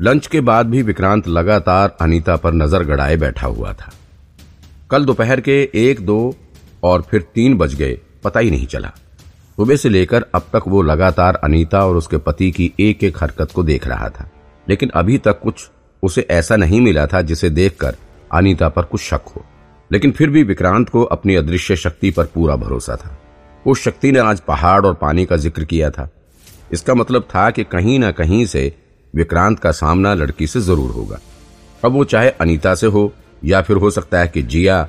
Lunch के बाद भी विक्रांत लगातार अनीता पर नज़र गड़ाए बैठा हुआ था। कल दोपहर के एक, दो और फिर तीन बज गए, पता ही नहीं चला। सुबह से लेकर अब तक वो लगातार अनीता और उसके पति की एक एक हरकत को देख रहा था। लेकिन अभी तक कुछ उसे ऐसा नहीं मिला था जिसे देखकर अनीता पर कुछ शक हो। लेकिन फिर भी विक्रांत को अपनी अदृश्य शक्ति पर पूरा भरोसा था। उस शक्ति ने आज पहाड़ और पानी का ज़िक्र किया था। इसका मतलब था कि कहीं ना कहीं से विक्रांत का सामना लड़की से ज़रूर होगा। अब वो चाहे अनीता से हो या फिर हो सकता है कि जिया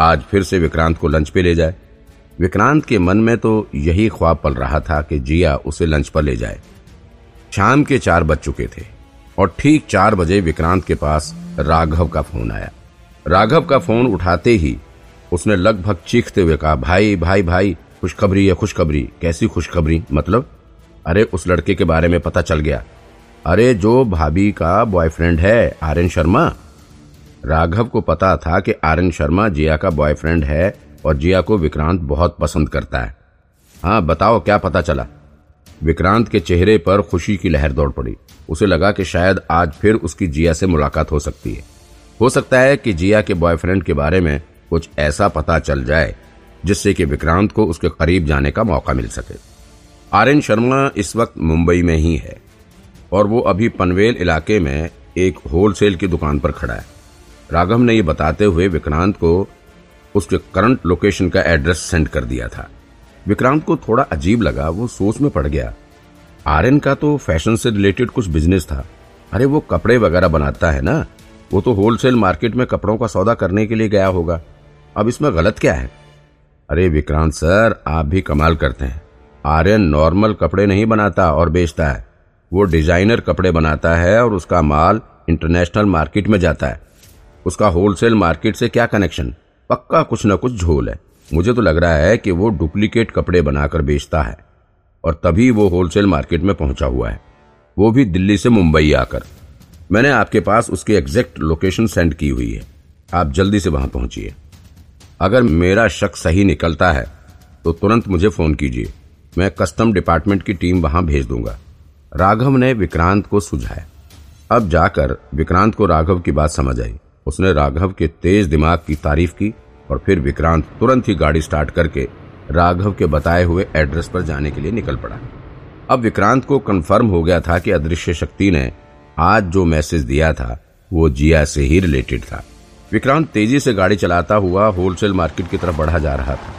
आज फिर से विक्रांत को लंच पे ले जाए। विक्रांत के मन में तो यही ख्वाब पल रहा था कि जिया उसे लंच पर ले जाए। शाम के चार बज चुके थे और ठीक चार बजे विक्रांत के पास राघव का फ़ोन आया। राघव का फ़ोन उठाते ही उसने लगभग चीखते हुए कहा, भाई भाई भाई, खुशखबरी है, खुशखबरी। कैसी खुशखबरी? मतलब? अरे, उस लड़के के बारे में पता चल गया। अरे जो भाभी का बॉयफ्रेंड है, आर्यन शर्मा। राघव को पता था कि आर्यन शर्मा जिया का बॉयफ्रेंड है और जिया को विक्रांत बहुत पसंद करता है। हाँ बताओ, क्या पता चला? विक्रांत के चेहरे पर खुशी की लहर दौड़ पड़ी। उसे लगा कि शायद आज फिर उसकी जिया से मुलाकात हो सकती है। हो सकता है कि जिया के बॉयफ्रेंड के बारे में कुछ ऐसा पता चल जाए, जिससे कि विक्रांत को उसके करीब जाने का मौका मिल सके। आर्यन शर्मा इस वक्त मुंबई में ही है। और वो अभी पनवेल इलाके में एक होलसेल की दुकान पर खड़ा है। राघव ने ये बताते हुए विक्रांत को उसके करंट लोकेशन का एड्रेस सेंड कर दिया था। विक्रांत को थोड़ा अजीब लगा, वो सोच में पड़ गया। आर्यन का तो फ़ैशन से रिलेटेड कुछ बिज़नेस था। अरे वो कपड़े वगैरह बनाता है ना? वो तो होलसेल मार्केट में कपड़ों का सौदा करने के लिए गया होगा। अब इसमें गलत क्या है? अरे विक्रांत सर, आप भी कमाल करते हैं। आर्यन नॉर्मल कपड़े नहीं बनाता और बेचता है। वो डिज़ाइनर कपड़े बनाता है और उसका माल इंटरनेशनल मार्केट में जाता है। उसका होलसेल मार्केट से क्या कनेक्शन? पक्का कुछ न कुछ झोल है। मुझे तो लग रहा है कि वो डुप्लीकेट कपड़े बनाकर बेचता है और तभी वो होलसेल मार्केट में पहुँचा हुआ है। वो भी दिल्ली से मुंबई आकर। मैंने आपके पास उसकी एग्जैक्ट लोकेशन सेंड की हुई है। आप जल्दी से वहाँ पहुंचिए। अगर मेरा शक सही निकलता है तो तुरंत मुझे फ़ोन कीजिए। मैं कस्टम डिपार्टमेंट की टीम वहाँ भेज दूँगा। राघव ने विक्रांत को सुझाया। अब जाकर विक्रांत को राघव की बात समझ आई। उसने राघव के तेज दिमाग की तारीफ़ की और फिर विक्रांत तुरंत ही गाड़ी स्टार्ट करके राघव के बताए हुए एड्रेस पर जाने के लिए निकल पड़ा। अब विक्रांत को कंफर्म हो गया था कि अदृश्य शक्ति ने आज जो मैसेज दिया था, वो जिया से ही रिलेटेड था। विक्रांत तेज़ी से गाड़ी चलाता हुआ होलसेल मार्केट की तरफ़ बढ़ा जा रहा था।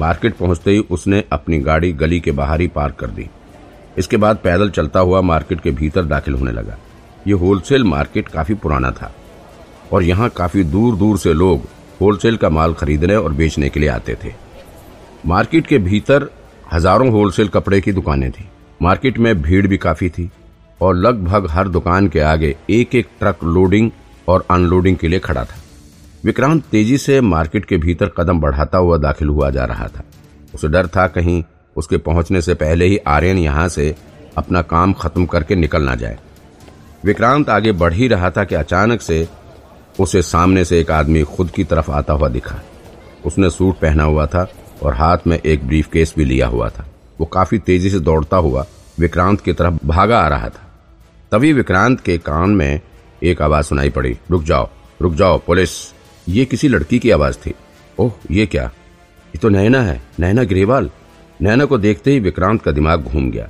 मार्केट पहुँचते ही उसने अपनी गाड़ी गली के बाहर ही पार्क कर दी। इसके बाद पैदल चलता हुआ मार्केट के भीतर दाखिल होने लगा। ये होलसेल मार्केट काफ़ी पुराना था और यहाँ काफ़ी दूर दूर से लोग होलसेल का माल खरीदने और बेचने के लिए आते थे। मार्केट के भीतर हज़ारों होलसेल कपड़े की दुकानें थी। मार्केट में भीड़ भी काफ़ी थी और लगभग हर दुकान के आगे एक एक ट्रक लोडिंग और अनलोडिंग के लिए खड़ा था। विक्रांत तेज़ी से मार्केट के भीतर कदम बढ़ाता हुआ दाखिल हुआ जा रहा था। उसे डर था कहीं उसके पहुँचने से पहले ही आर्यन यहाँ से अपना काम खत्म करके निकल ना जाए। विक्रांत आगे बढ़ ही रहा था कि अचानक से उसे सामने से एक आदमी खुद की तरफ़ आता हुआ दिखा। उसने सूट पहना हुआ था और हाथ में एक ब्रीफ केस भी लिया हुआ था। वो काफ़ी तेज़ी से दौड़ता हुआ विक्रांत की तरफ़ भागा आ रहा था। तभी विक्रांत के कान में एक आवाज़ सुनाई पड़ी। रुक जाओ रुक जाओ, पुलिस। ये किसी लड़की की आवाज़ थी। ओह, ये क्या? ये तो नैना है, नैना ग्रेवाल। नैना को देखते ही विक्रांत का दिमाग घूम गया।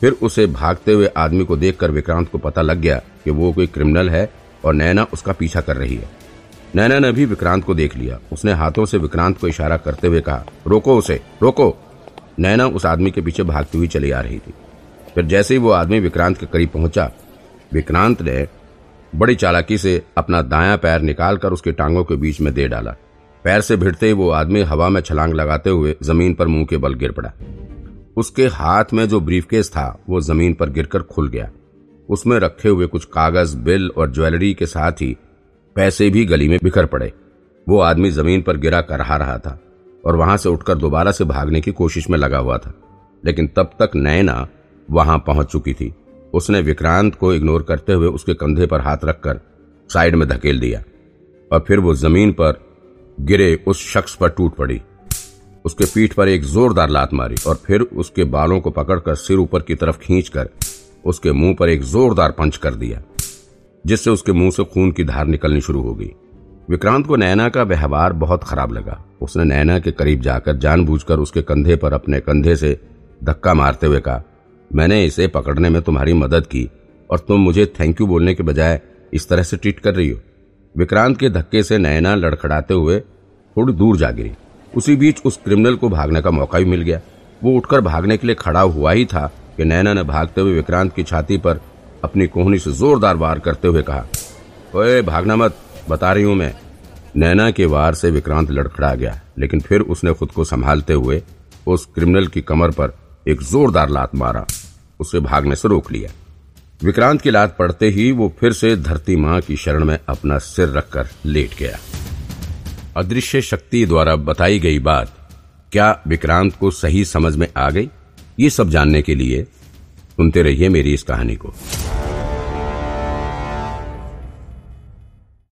फिर उसे भागते हुए आदमी को देखकर विक्रांत को पता लग गया कि वो कोई क्रिमिनल है और नैना उसका पीछा कर रही है। नैना ने भी विक्रांत को देख लिया। उसने हाथों से विक्रांत को इशारा करते हुए कहा, रोको उसे, रोको। नैना उस आदमी के पीछे भागती हुई चली आ रही थी। फिर जैसे ही वो आदमी विक्रांत के करीब पहुँचा, विक्रांत ने बड़ी चालाकी से अपना दाया पैर निकालकर उसके टांगों के बीच में दे डाला। पैर से भिड़ते ही वो आदमी हवा में छलांग लगाते हुए ज़मीन पर मुँह के बल गिर पड़ा। उसके हाथ में जो ब्रीफकेस था, वो ज़मीन पर गिरकर खुल गया। उसमें रखे हुए कुछ कागज़, बिल और ज्वेलरी के साथ ही पैसे भी गली में बिखर पड़े। वो आदमी ज़मीन पर गिरा कर रहा था और वहाँ से उठकर दोबारा से भागने की कोशिश में लगा हुआ था। लेकिन तब तक नैना वहाँ पहुँच चुकी थी। उसने विक्रांत को इग्नोर करते हुए उसके कंधे पर हाथ रखकर साइड में धकेल दिया और फिर वो ज़मीन पर गिरे उस शख्स पर टूट पड़ी। उसके पीठ पर एक जोरदार लात मारी और फिर उसके बालों को पकड़कर सिर ऊपर की तरफ़ खींचकर उसके मुँह पर एक जोरदार पंच कर दिया, जिससे उसके मुँह से खून की धार निकलनी शुरू हो गई। विक्रांत को नैना का व्यवहार बहुत खराब लगा। उसने नैना के करीब जाकर जानबूझकर उसके कंधे पर अपने कंधे से धक्का मारते हुए कहा, मैंने इसे पकड़ने में तुम्हारी मदद की और तुम मुझे थैंक यू बोलने के बजाय इस तरह से ट्रीट कर रही हो। विक्रांत के धक्के से नैना लड़खड़ाते हुए थोड़ी दूर जा गिरी। उसी बीच उस क्रिमिनल को भागने का मौका भी मिल गया। वो उठकर भागने के लिए खड़ा हुआ ही था कि नैना ने भागते हुए विक्रांत की छाती पर अपनी कोहनी से जोरदार वार करते हुए कहा, ओए, भागना मत, बता रही हूँ मैं। नैना के वार से विक्रांत लड़खड़ा गया, लेकिन फिर उसने खुद को संभालते हुए उस क्रिमिनल की कमर पर एक जोरदार लात मारा। उसे भागने से रोक लिया। विक्रांत की लात पड़ते ही वो फिर से धरती माँ की शरण में अपना सिर रखकर लेट गया। अदृश्य शक्ति द्वारा बताई गई बात, क्या विक्रांत को सही समझ में आ गई? ये सब जानने के लिए सुनते रहिए मेरी इस कहानी को।